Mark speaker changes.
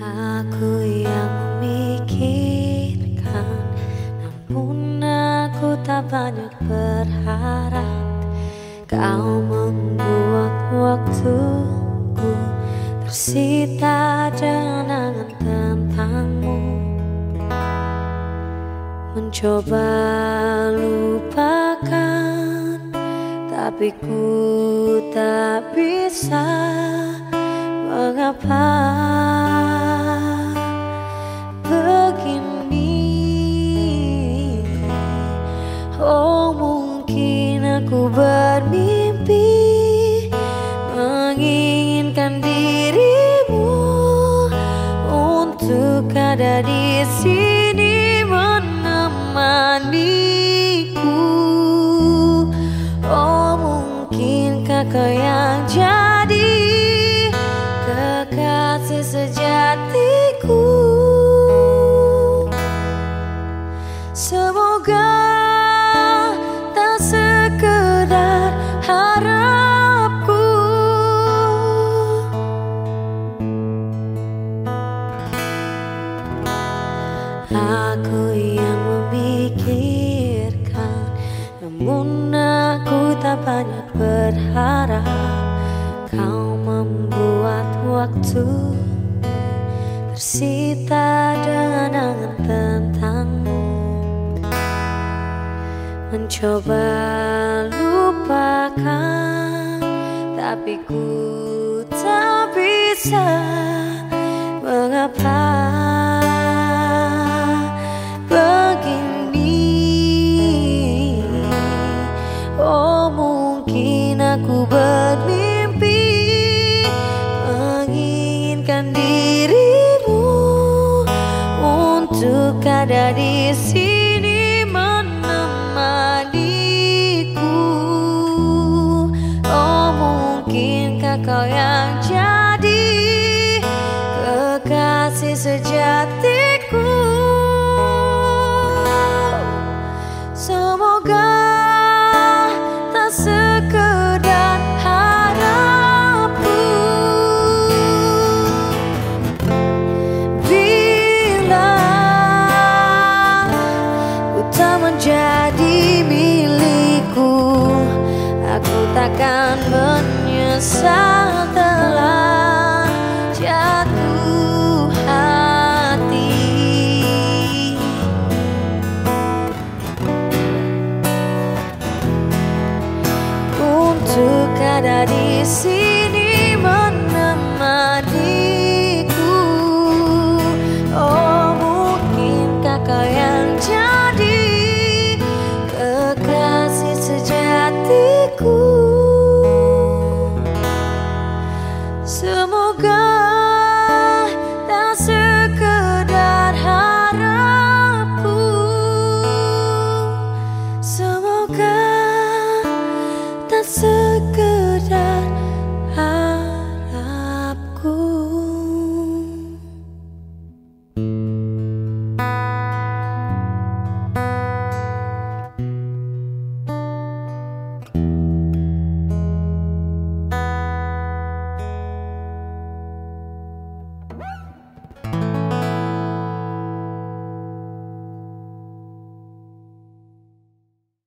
Speaker 1: Aku yang memikirkan Namun aku tak banyak berharap. Kau membuat waktuku Tersita dengan angan tentangmu. Mencoba lupakan Tapi ku tak bisa. Mengapa Aku bermimpi menginginkan dirimu untuk ada di sini menemaniku. Oh mungkinkah kau yang jadi kekasih sejatiku? Semoga Namun aku tak banyak berharap Kau membuat waktu Tersita dengan angan tentangmu. Mencoba lupakan Tapi ku tak bisa. Mengapa di sini menemaniku. Oh mungkinkah kau yang takkan menyesal telah jatuh hati. Untuk ada di sini sekedar harapku. thank you